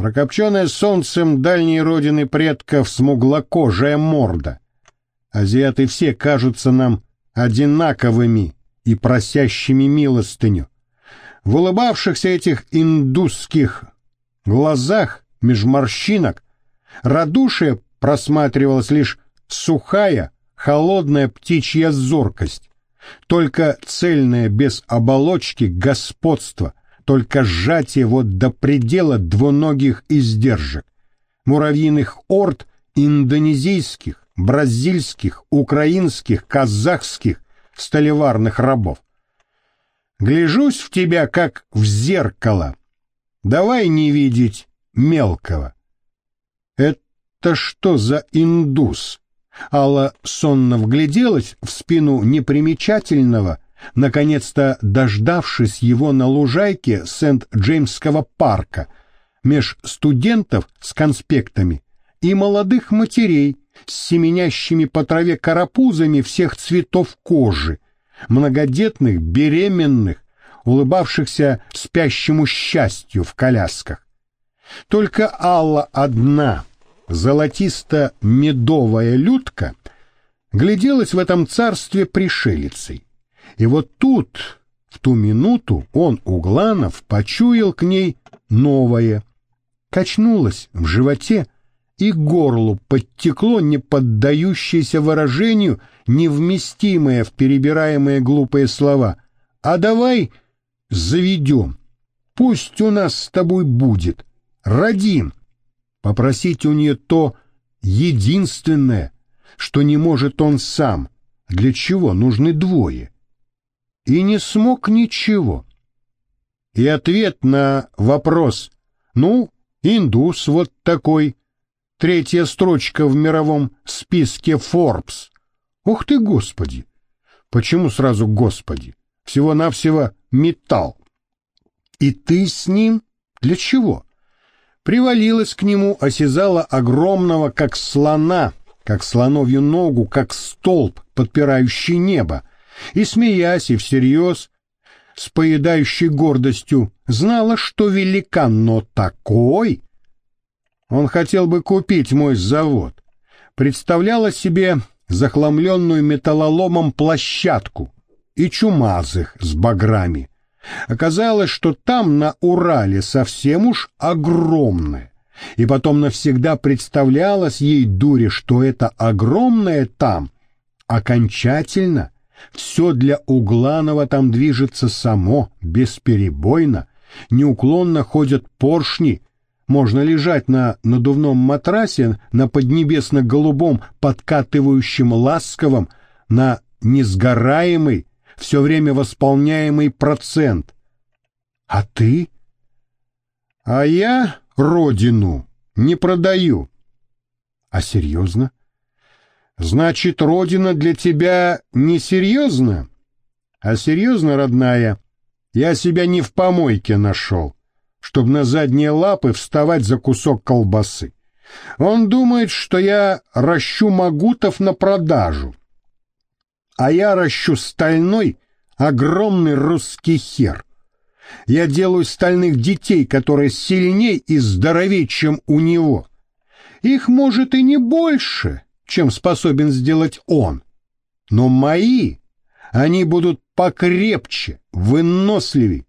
прокопченная солнцем дальней родины предков смуглокожая морда. Азиаты все кажутся нам одинаковыми и просящими милостыню. В улыбавшихся этих индусских глазах меж морщинок радушие просматривалась лишь сухая, холодная птичья зоркость, только цельное без оболочки господство, только сжатие вот до предела двуногих издержек, муравьиных орд индонезийских, бразильских, украинских, казахских столеварных рабов. Гляжусь в тебя, как в зеркало. Давай не видеть мелкого. Это что за индус? Алла сонно вгляделась в спину непримечательного, наконец-то дождавшись его на лужайке Сент-Джеймского парка, меж студентов с конспектами и молодых матерей с семенящими по траве карапузами всех цветов кожи, многодетных, беременных, улыбавшихся спящему счастью в колясках. Только Алла одна, золотисто-медовая людка, гляделась в этом царстве пришелицей. И вот тут, в ту минуту, он, Угланов, почуял к ней новое. Качнулось в животе, и горлу подтекло неподдающееся выражению, невместимое в перебираемые глупые слова. «А давай заведем. Пусть у нас с тобой будет. Родим» попросить у нее то единственное, что не может он сам, для чего нужны двое. И не смог ничего. И ответ на вопрос «Ну, индус вот такой», третья строчка в мировом списке Forbes. Ух ты, Господи! Почему сразу Господи? Всего-навсего металл. И ты с ним? Для чего? привалилась к нему, осязала огромного, как слона, как слоновью ногу, как столб, подпирающий небо, и, смеясь и всерьез, с поедающей гордостью, знала, что великан, но такой... Он хотел бы купить мой завод. Представляла себе захламленную металлоломом площадку и чумазых с баграми, Оказалось, что там, на Урале, совсем уж огромное. И потом навсегда представлялось ей дуре, что это огромное там окончательно все для Угланова там движется само, бесперебойно, неуклонно ходят поршни, можно лежать на надувном матрасе, на поднебесно-голубом, подкатывающем ласковом, на несгораемый, все время восполняемый процент. А ты? А я родину не продаю. А серьезно? Значит, родина для тебя несерьезна? А серьезно, родная, я себя не в помойке нашел, чтобы на задние лапы вставать за кусок колбасы. Он думает, что я ращу магутов на продажу а я ращу стальной, огромный русский хер. Я делаю стальных детей, которые сильней и здоровее, чем у него. Их, может, и не больше, чем способен сделать он. Но мои, они будут покрепче, выносливей,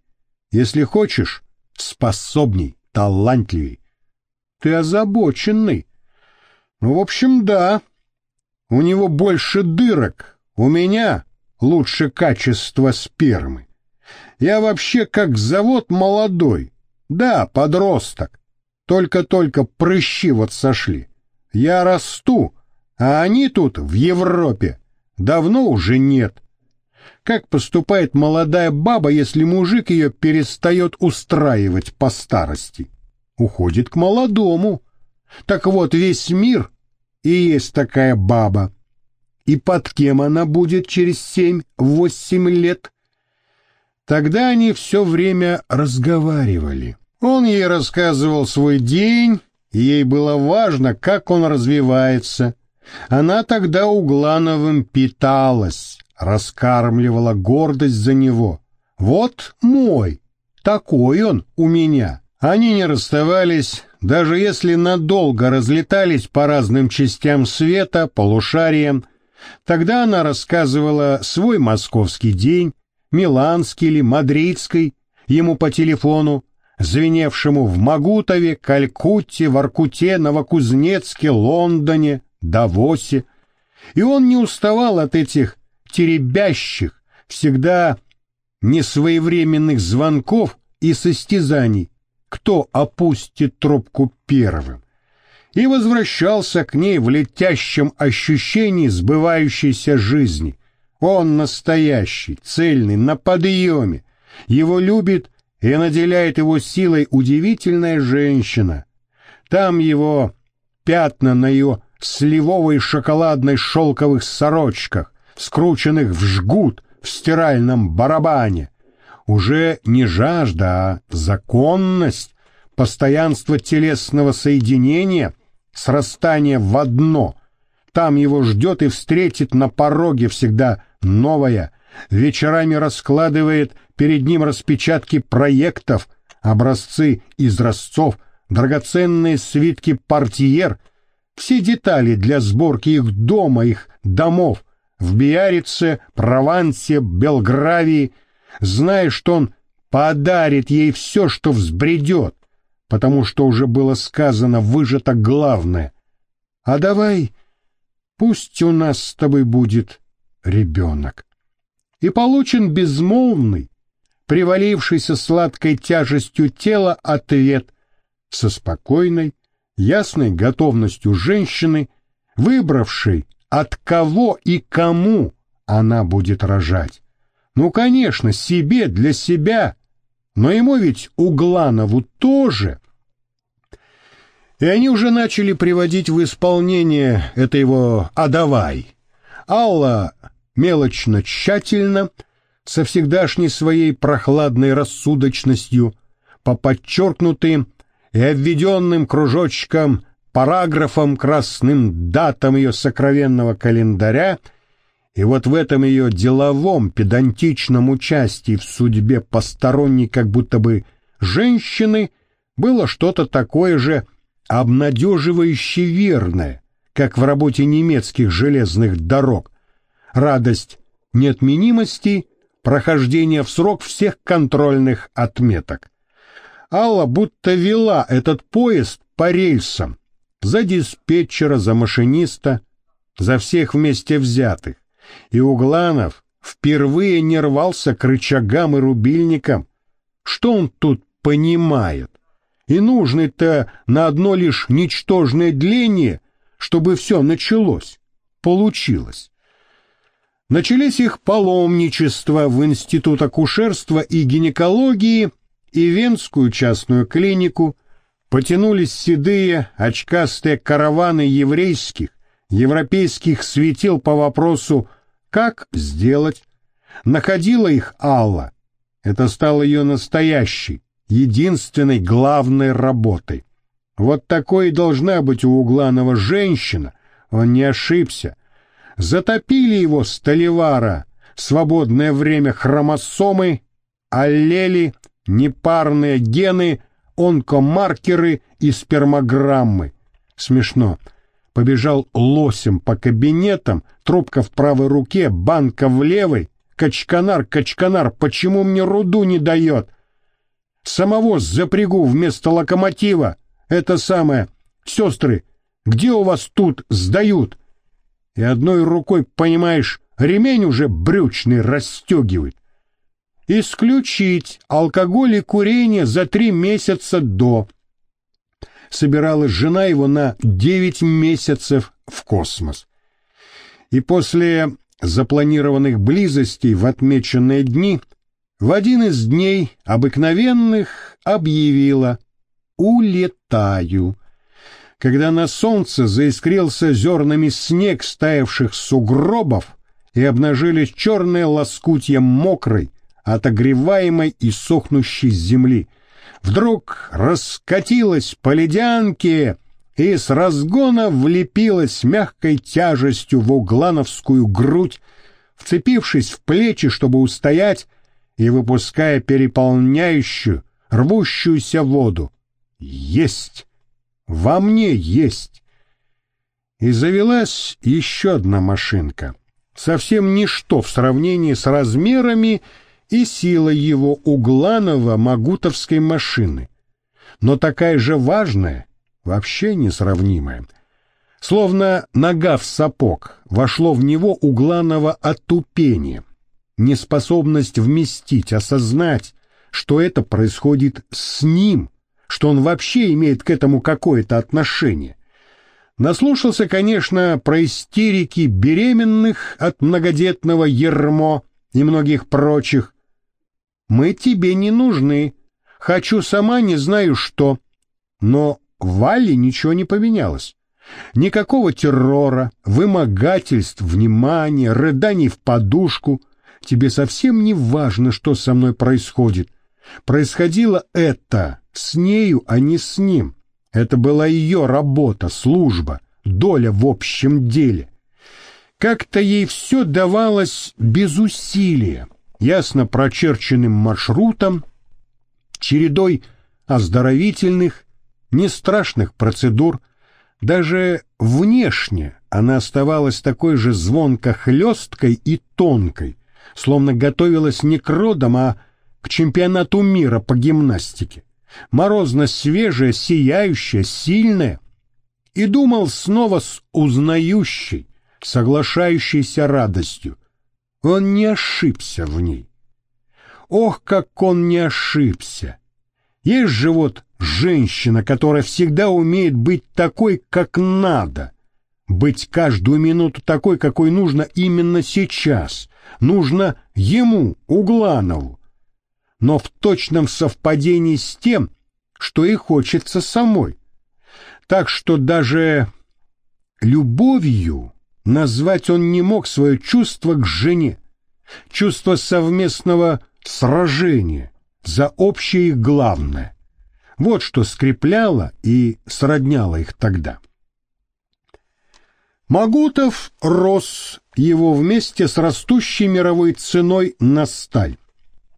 если хочешь, способней, талантливей. Ты озабоченный. Ну, в общем, да. У него больше дырок, у меня лучше качество спермы. Я вообще как завод молодой. Да, подросток. Только-только прыщи вот сошли. Я расту, а они тут, в Европе, давно уже нет. Как поступает молодая баба, если мужик ее перестает устраивать по старости? Уходит к молодому. Так вот, весь мир и есть такая баба и под кем она будет через семь-восемь лет. Тогда они все время разговаривали. Он ей рассказывал свой день, ей было важно, как он развивается. Она тогда Углановым питалась, раскармливала гордость за него. Вот мой, такой он у меня, Они не расставались, даже если надолго разлетались по разным частям света, полушариям. Тогда она рассказывала свой московский день, миланский или мадридский, ему по телефону, звеневшему в Магутове, Калькутте, Воркуте, Новокузнецке, Лондоне, Давосе. И он не уставал от этих теребящих, всегда несвоевременных звонков и состязаний, кто опустит трубку первым, и возвращался к ней в летящем ощущении сбывающейся жизни. Он настоящий, цельный, на подъеме. Его любит и наделяет его силой удивительная женщина. Там его пятна на ее сливовой шоколадной шелковых сорочках, скрученных в жгут в стиральном барабане. Уже не жажда, а законность, постоянство телесного соединения, срастание в одно. Там его ждет и встретит на пороге всегда новая, вечерами раскладывает перед ним распечатки проектов, образцы изразцов, драгоценные свитки портьер, все детали для сборки их дома, их домов, в Биарице, Провансе, Белгравии, зная, что он подарит ей все, что взбредет, потому что уже было сказано, выжато главное. А давай, пусть у нас с тобой будет ребенок. И получен безмолвный, привалившийся сладкой тяжестью тела ответ со спокойной, ясной готовностью женщины, выбравшей, от кого и кому она будет рожать. Ну, конечно, себе, для себя, но ему ведь Угланову тоже. И они уже начали приводить в исполнение это его «а давай». Алла мелочно, тщательно, со всегдашней своей прохладной рассудочностью, по подчеркнутым и обведенным кружочкам, параграфам, красным датам ее сокровенного календаря, и вот в этом ее деловом, педантичном участии в судьбе посторонней как будто бы женщины было что-то такое же обнадеживающе верное, как в работе немецких железных дорог. Радость неотменимости прохождения в срок всех контрольных отметок. Алла будто вела этот поезд по рельсам, за диспетчера, за машиниста, за всех вместе взятых. И Угланов впервые не рвался к рычагам и рубильникам. Что он тут понимает? И нужно-то на одно лишь ничтожное дление, чтобы все началось, получилось. Начались их паломничества в Институт акушерства и гинекологии и Венскую частную клинику, потянулись седые, очкастые караваны еврейских, европейских светил по вопросу «как сделать?». Находила их Алла. Это стало ее настоящей, единственной главной работой. Вот такой и должна быть у Угланова женщина, он не ошибся, затопили его столевара, свободное время хромосомы, аллели, непарные гены, онкомаркеры и спермограммы. Смешно. Побежал лосем по кабинетам, трубка в правой руке, банка в левой. Качканар, качканар, почему мне руду не дает? Самого запрягу вместо локомотива. Это самое. Сестры, где у вас тут сдают? и одной рукой, понимаешь, ремень уже брючный расстегивает. Исключить алкоголь и курение за три месяца до. Собиралась жена его на девять месяцев в космос. И после запланированных близостей в отмеченные дни в один из дней обыкновенных объявила «Улетаю» когда на солнце заискрился зернами снег стаявших сугробов и обнажились черные лоскутья мокрой, отогреваемой и сохнущей земли, вдруг раскатилась по ледянке и с разгона влепилась мягкой тяжестью в углановскую грудь, вцепившись в плечи, чтобы устоять, и выпуская переполняющую, рвущуюся воду. Есть! Во мне есть! И завелась еще одна машинка. Совсем ничто в сравнении с размерами и силой его угланово магутовской машины. Но такая же важная, вообще несравнимая. Словно нога в сапог, вошло в него угланово отупение, неспособность вместить, осознать, что это происходит с ним, что он вообще имеет к этому какое-то отношение. Наслушался, конечно, про истерики беременных от многодетного Ермо и многих прочих. «Мы тебе не нужны. Хочу сама, не знаю что». Но Вале ничего не поменялось. Никакого террора, вымогательств, внимания, рыданий в подушку. Тебе совсем не важно, что со мной происходит. Происходило это с нею, а не с ним. Это была ее работа, служба, доля в общем деле. Как-то ей все давалось без усилия, ясно прочерченным маршрутом, чередой оздоровительных, нестрашных процедур. Даже внешне она оставалась такой же звонко-хлесткой и тонкой, словно готовилась не к родам, а к чемпионату мира по гимнастике морозно-свежее, сияющее, сильное, и думал снова с узнающей, соглашающейся радостью. Он не ошибся в ней. Ох, как он не ошибся! Есть же вот женщина, которая всегда умеет быть такой, как надо, быть каждую минуту такой, какой нужно именно сейчас, нужно ему, Угланову, но в точном совпадении с тем, что и хочется самой. Так что даже любовью назвать он не мог свое чувство к жене, чувство совместного сражения за общее и главное. Вот что скрепляло и сродняло их тогда. Магутов рос его вместе с растущей мировой ценой на сталь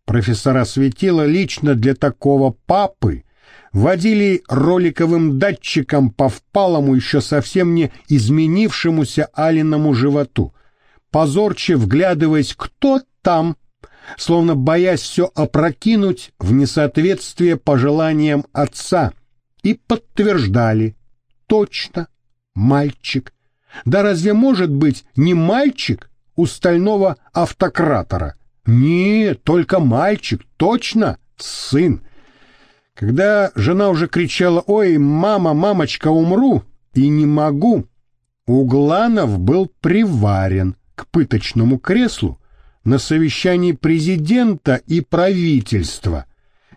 профессора светила лично для такого папы водили роликовым датчиком по впалому еще совсем не изменившемуся Алиному животу, позорче вглядываясь, кто там, словно боясь все опрокинуть в несоответствие пожеланиям отца, и подтверждали, точно, мальчик. Да разве может быть не мальчик у стального автократора? Нет, только мальчик, точно, сын. Когда жена уже кричала «Ой, мама, мамочка, умру!» и не могу, Угланов был приварен к пыточному креслу на совещании президента и правительства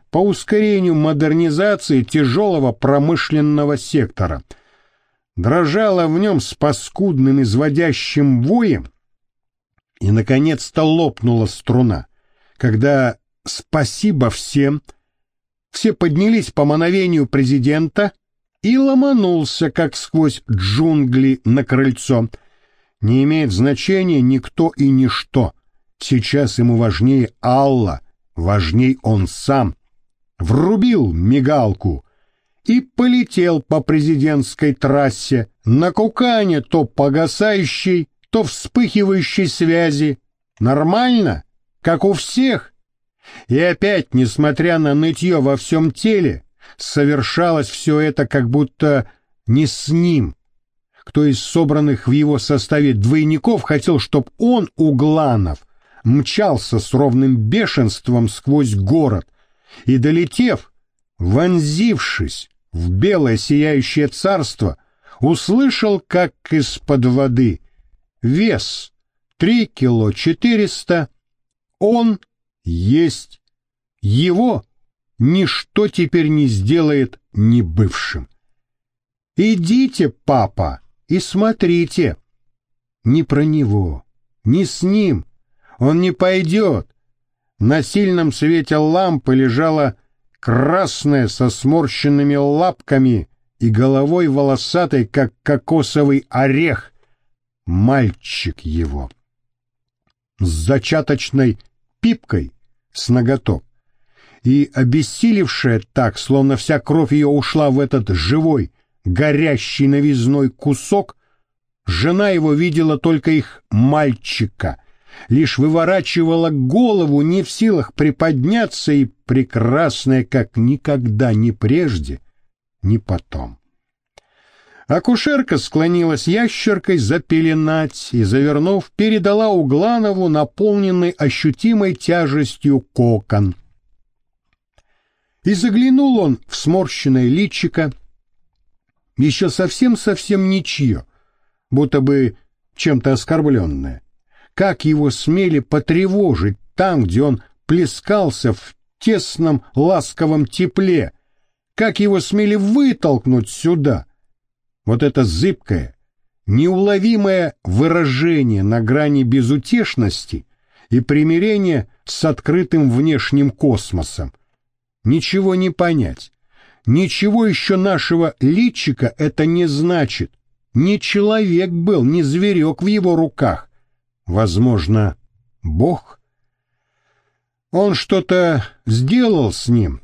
по ускорению модернизации тяжелого промышленного сектора. Дрожала в нем с паскудным изводящим воем и, наконец-то, лопнула струна, когда «спасибо всем» все поднялись по мановению президента и ломанулся, как сквозь джунгли, на крыльцо. Не имеет значения никто и ничто. Сейчас ему важнее Алла, важней он сам. Врубил мигалку и полетел по президентской трассе, на кукане то погасающей, то вспыхивающей связи. Нормально, как у всех. И опять, несмотря на нытье во всем теле, совершалось все это как будто не с ним. Кто из собранных в его составе двойников хотел, чтоб он, Угланов, мчался с ровным бешенством сквозь город и, долетев, вонзившись в белое сияющее царство, услышал, как из-под воды Вес три кило четыреста. Он есть. Его ничто теперь не сделает ни бывшим. Идите, папа, и смотрите. Не про него, не с ним. Он не пойдет. На сильном свете лампы лежала красная со сморщенными лапками и головой волосатой, как кокосовый орех, мальчик его. С зачаточной пипкой с ноготок. и обессилевшая так, словно вся кровь ее ушла в этот живой, горящий новизной кусок, жена его видела только их мальчика, лишь выворачивала голову, не в силах приподняться и прекрасная, как никогда ни прежде, ни потом. Акушерка склонилась ящеркой запеленать и, завернув, передала Угланову наполненный ощутимой тяжестью кокон. И заглянул он в сморщенное личико, еще совсем-совсем ничье, будто бы чем-то оскорбленное. Как его смели потревожить там, где он плескался в тесном ласковом тепле, как его смели вытолкнуть сюда — вот это зыбкое, неуловимое выражение на грани безутешности и примирения с открытым внешним космосом. Ничего не понять. Ничего еще нашего личика это не значит. Не человек был, не зверек в его руках. Возможно, Бог? Он что-то сделал с ним,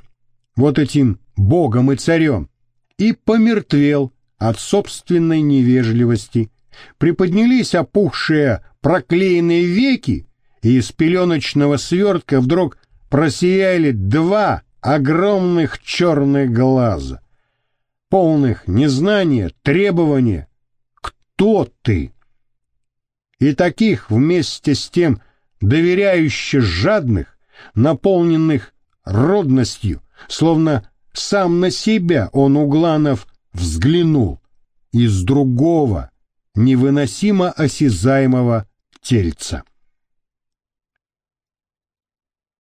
вот этим Богом и царем, и помертвел, от собственной невежливости, приподнялись опухшие проклеенные веки, и из пеленочного свертка вдруг просияли два огромных черных глаза, полных незнания, требования «Кто ты?» И таких вместе с тем доверяюще жадных, наполненных родностью, словно сам на себя он, Угланов, взглянул из другого, невыносимо осязаемого тельца.